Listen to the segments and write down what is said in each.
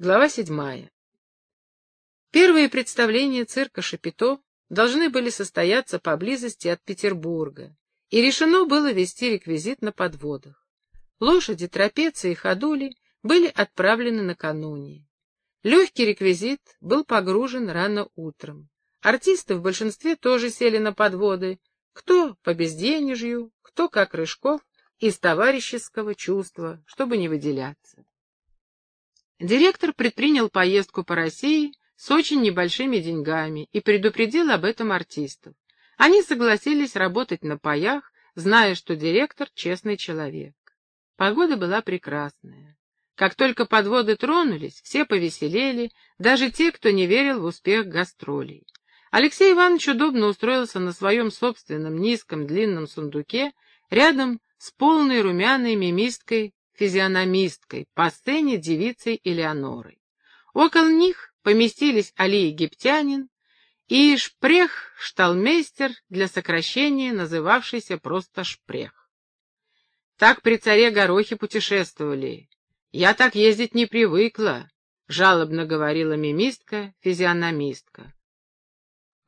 Глава седьмая. Первые представления цирка Шапито должны были состояться поблизости от Петербурга, и решено было вести реквизит на подводах. Лошади, трапеции и ходули были отправлены накануне. Легкий реквизит был погружен рано утром. Артисты в большинстве тоже сели на подводы, кто по безденежью, кто, как Рыжков, из товарищеского чувства, чтобы не выделяться. Директор предпринял поездку по России с очень небольшими деньгами и предупредил об этом артистов. Они согласились работать на паях, зная, что директор — честный человек. Погода была прекрасная. Как только подводы тронулись, все повеселели, даже те, кто не верил в успех гастролей. Алексей Иванович удобно устроился на своем собственном низком длинном сундуке рядом с полной румяной мимисткой физиономисткой, по сцене девицей Элеонорой. Около них поместились Али Египтянин и Шпрех-шталмейстер для сокращения, называвшийся просто Шпрех. Так при царе Горохе путешествовали. Я так ездить не привыкла, — жалобно говорила мимистка, физиономистка.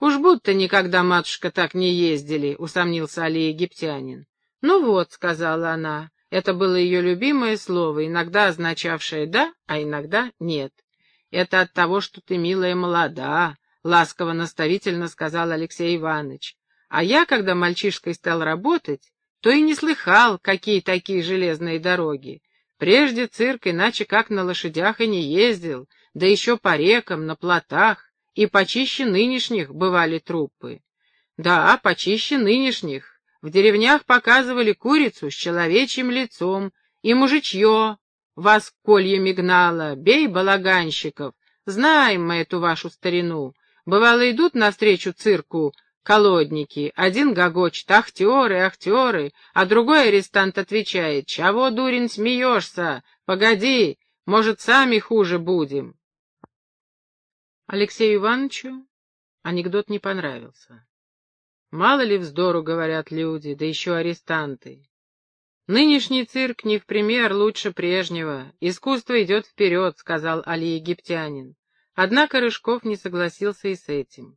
«Уж будто никогда, матушка, так не ездили», — усомнился Али Египтянин. «Ну вот», — сказала она, это было ее любимое слово, иногда означавшее «да», а иногда «нет». «Это от того, что ты, милая, молода», — ласково-наставительно сказал Алексей Иванович. «А я, когда мальчишкой стал работать, то и не слыхал, какие такие железные дороги. Прежде цирк иначе как на лошадях и не ездил, да еще по рекам, на плотах, и почище нынешних бывали труппы. Да, почище нынешних, в деревнях показывали курицу с человечьим лицом, и мужичье вас кольями гнало, бей балаганщиков, знаем мы эту вашу старину. Бывало, идут навстречу цирку колодники, один гогочет «Ахтеры, ахтеры», а другой арестант отвечает «Чего, дурень, смеешься? Погоди, может, сами хуже будем». Алексею Ивановичу анекдот не понравился. Мало ли вздору говорят люди, да еще арестанты. Нынешний цирк не в пример лучше прежнего. Искусство идет вперед, сказал Али Египтянин. Однако Рыжков не согласился и с этим.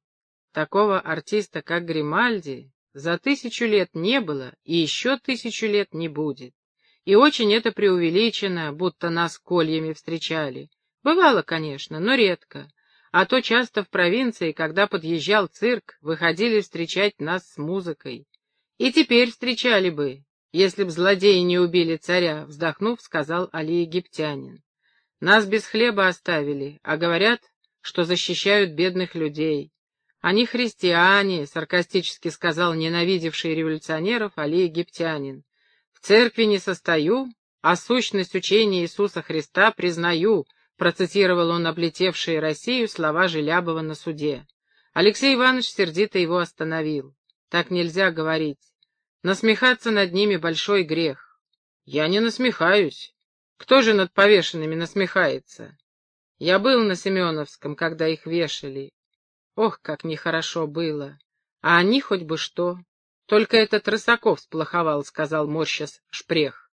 Такого артиста, как Гримальди, за тысячу лет не было и еще тысячу лет не будет. И очень это преувеличено, будто нас кольями встречали. Бывало, конечно, но редко. А то часто в провинции, когда подъезжал цирк, выходили встречать нас с музыкой. И теперь встречали бы, если б злодеи не убили царя, вздохнув, сказал Али Египтянин. Нас без хлеба оставили, а говорят, что защищают бедных людей. Они христиане, саркастически сказал ненавидевший революционеров Али Египтянин. В церкви не состою, а сущность учения Иисуса Христа признаю, Процитировал он облетевшие Россию слова Желябова на суде. Алексей Иванович сердито его остановил. Так нельзя говорить. Насмехаться над ними большой грех. Я не насмехаюсь. Кто же над повешенными насмехается? Я был на Семеновском, когда их вешали. Ох, как нехорошо было. А они хоть бы что. Только этот Рысаков сплоховал, сказал морщас Шпрех.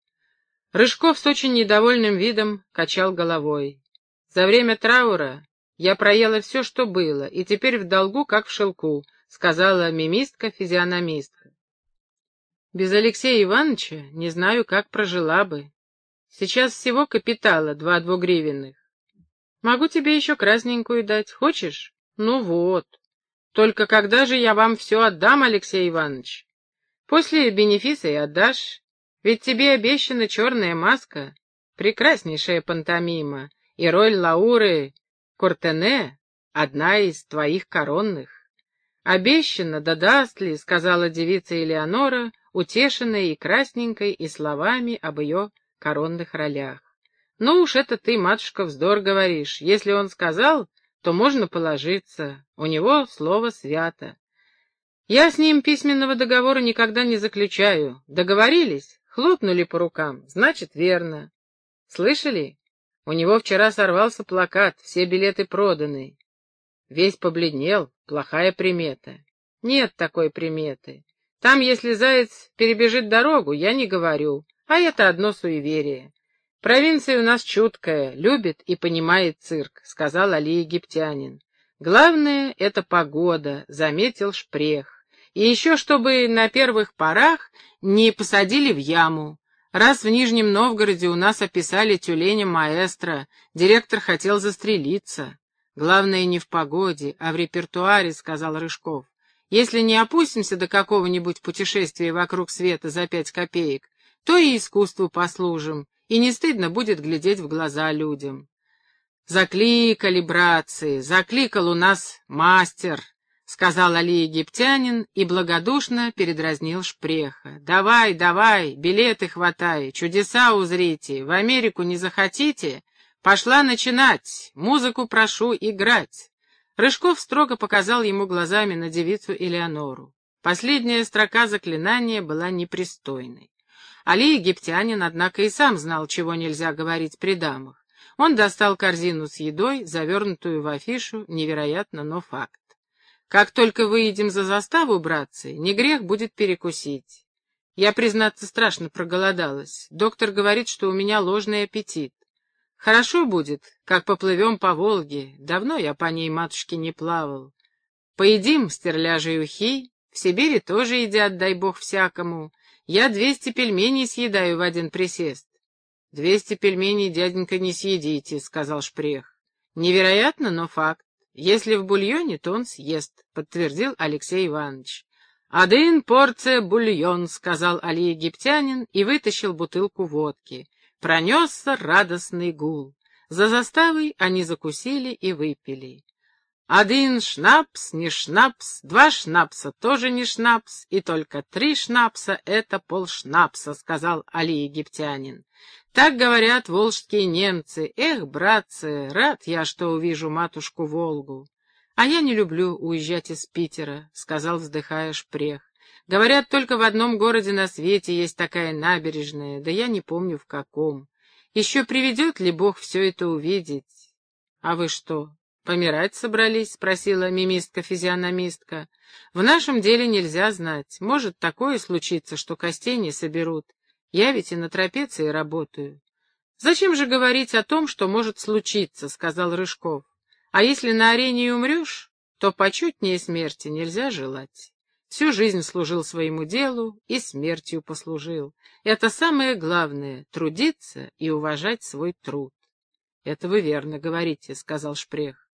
Рыжков с очень недовольным видом качал головой. За время траура я проела все, что было, и теперь в долгу, как в шелку, — сказала мимистка-физиономистка. Без Алексея Ивановича не знаю, как прожила бы. Сейчас всего капитала два двугривенных. Могу тебе еще красненькую дать. Хочешь? Ну вот. Только когда же я вам все отдам, Алексей Иванович? После бенефиса и отдашь. Ведь тебе обещана черная маска. Прекраснейшая пантомима и роль Лауры Кортене — одна из твоих коронных. «Обещано, да даст ли», — сказала девица Элеонора, утешенная и красненькой, и словами об ее коронных ролях. «Ну уж это ты, матушка, вздор говоришь. Если он сказал, то можно положиться. У него слово свято. Я с ним письменного договора никогда не заключаю. Договорились? Хлопнули по рукам. Значит, верно. Слышали? У него вчера сорвался плакат, все билеты проданы. Весь побледнел, плохая примета. Нет такой приметы. Там, если заяц перебежит дорогу, я не говорю, а это одно суеверие. Провинция у нас чуткая, любит и понимает цирк, сказал Али египтянин. Главное — это погода, заметил Шпрех. И еще, чтобы на первых порах не посадили в яму. Раз в Нижнем Новгороде у нас описали тюленя маэстро, директор хотел застрелиться. Главное не в погоде, а в репертуаре, сказал Рыжков. Если не опустимся до какого-нибудь путешествия вокруг света за пять копеек, то и искусству послужим, и не стыдно будет глядеть в глаза людям. «Закликали, братцы, закликал у нас мастер», — сказал Али египтянин и благодушно передразнил Шпреха. «Давай, давай, билеты хватай, чудеса узрите, в Америку не захотите? Пошла начинать, музыку прошу играть». Рыжков строго показал ему глазами на девицу Элеонору. Последняя строка заклинания была непристойной. Али египтянин, однако, и сам знал, чего нельзя говорить при дамах. Он достал корзину с едой, завернутую в афишу, невероятно, но факт. Как только выедем за заставу, братцы, не грех будет перекусить. Я, признаться, страшно проголодалась. Доктор говорит, что у меня ложный аппетит. Хорошо будет, как поплывем по Волге. Давно я по ней, матушке, не плавал. Поедим стерляжей ухи, в Сибири тоже едят, дай бог всякому. Я двести пельменей съедаю в один присест. Двести пельменей, дяденька, не съедите, — сказал Шпрех. Невероятно, но факт. Если в бульоне, то он съест, — подтвердил Алексей Иванович. «Один порция бульон», — сказал Али египтянин и вытащил бутылку водки. Пронесся радостный гул. За заставой они закусили и выпили. Один шнапс, не шнапс, два шнапса тоже не шнапс, и только три шнапса — это полшнапса, — сказал Али египтянин. Так говорят волжские немцы. Эх, братцы, рад я, что увижу матушку Волгу. А я не люблю уезжать из Питера, — сказал, вздыхая Шпрех. Говорят, только в одном городе на свете есть такая набережная, да я не помню в каком. Еще приведет ли Бог все это увидеть? А вы что, «Помирать собрались?» — спросила мимистка-физиономистка. «В нашем деле нельзя знать. Может такое случиться, что костей не соберут. Я ведь и на трапеции работаю». «Зачем же говорить о том, что может случиться?» — сказал Рыжков. «А если на арене умрешь, то почетнее смерти нельзя желать. Всю жизнь служил своему делу и смертью послужил. Это самое главное — трудиться и уважать свой труд». «Это вы верно говорите», — сказал Шпрех.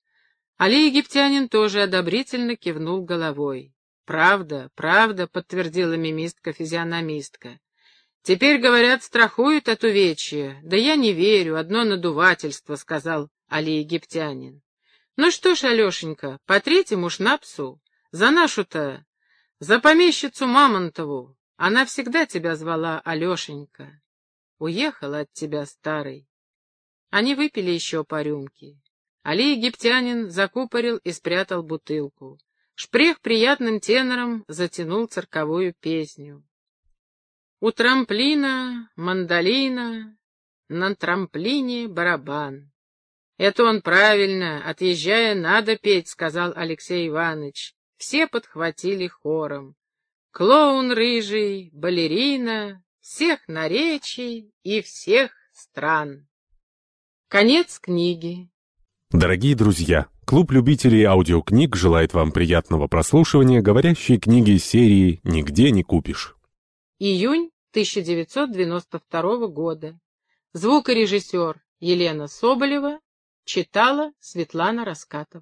Али египтянин тоже одобрительно кивнул головой. «Правда, правда», — подтвердила мимистка-физиономистка. «Теперь, говорят, страхуют от увечья. Да я не верю, одно надувательство», — сказал Али египтянин. «Ну что ж, Алешенька, по третьему шнапсу, за нашу-то, за помещицу Мамонтову. Она всегда тебя звала Алешенька. Уехала от тебя, старый». Они выпили еще по рюмке. Али египтянин закупорил и спрятал бутылку. Шпрех приятным тенором затянул цирковую песню. У трамплина мандолина, на трамплине барабан. Это он правильно, отъезжая, надо петь, сказал Алексей Иванович. Все подхватили хором. Клоун рыжий, балерина, всех наречий и всех стран. Конец книги. Дорогие друзья, клуб любителей аудиокниг желает вам приятного прослушивания говорящей книги серии «Нигде не купишь». Июнь 1992 года. Звукорежиссер Елена Соболева читала Светлана Раскатова.